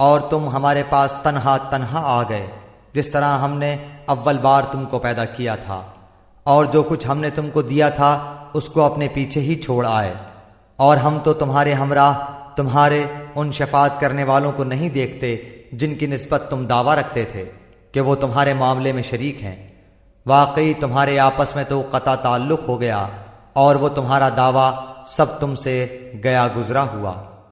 اور تم ہمارے پاس تنہا تنہا آ گئے، جس طرح ہم نے اول بار تم کو پیدا کیا تھا۔ اور جو کچھ ہم نے تم کو دیا تھا، اس کو اپنے پیچھے ہی چھوڑ آئے۔ اور ہم تو تمہارے ہمراہ، تمہارے ان شفاعت کرنے والوں کو نہیں دیکھتے جن کی نسبت تم دعویٰ رکھتے تھے کہ وہ تمہارے معاملے میں شریک ہیں۔ واقعی تمہارے آپس میں تو قطع تعلق ہو گیا اور وہ تمہارا دعویٰ سب تم سے گیا گزرا ہوا۔